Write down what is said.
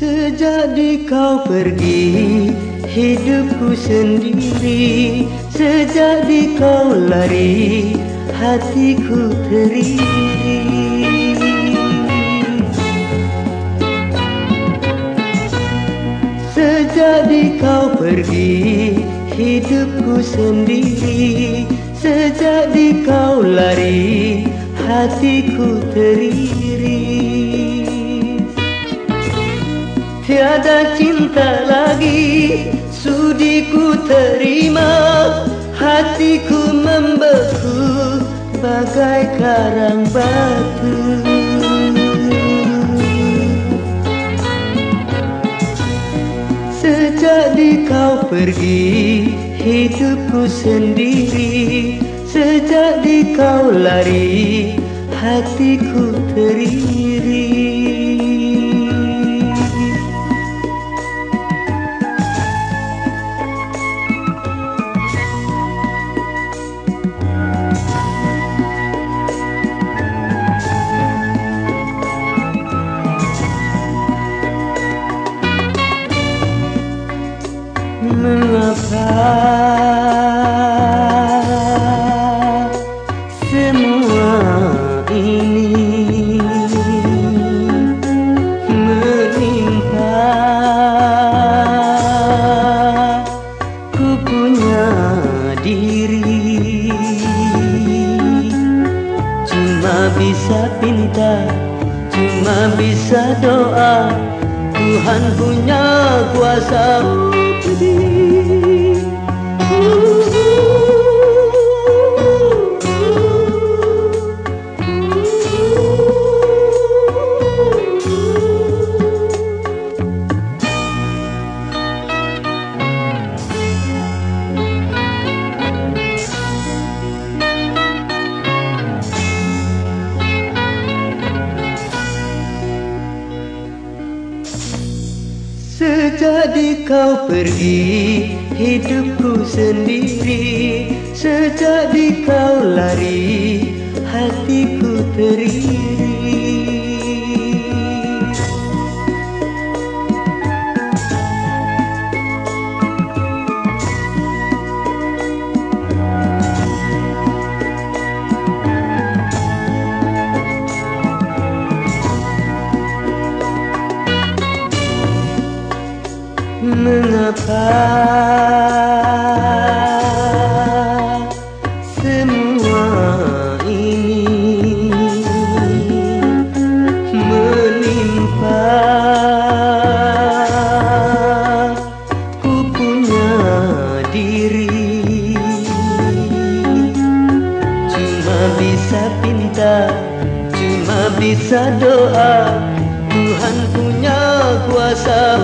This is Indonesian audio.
Sejak di kau pergi Hidupku sendiri. Sejak di kau lari Hatiku teriri Sejak di kau pergi Hidupku sendiri. Sejak di kau lari Hatiku teriri Tiada cinta lagi Sudi ku terima. Hatiku membeku Bagai karang batu. Sejak di kau pergi Hidupku sendiri. Sejak di kau lari Hatiku teriri Bisa pinta, cuma bisa doa. Tuhan punya kuasa kau pergi Hidupku sendiri. Sejak di kau lari Hatiku teriri Mengapa semua ini menimpa? Ku punya diri. Cuma bisa pinta, cuma bisa doa. Tuhan punya kuasa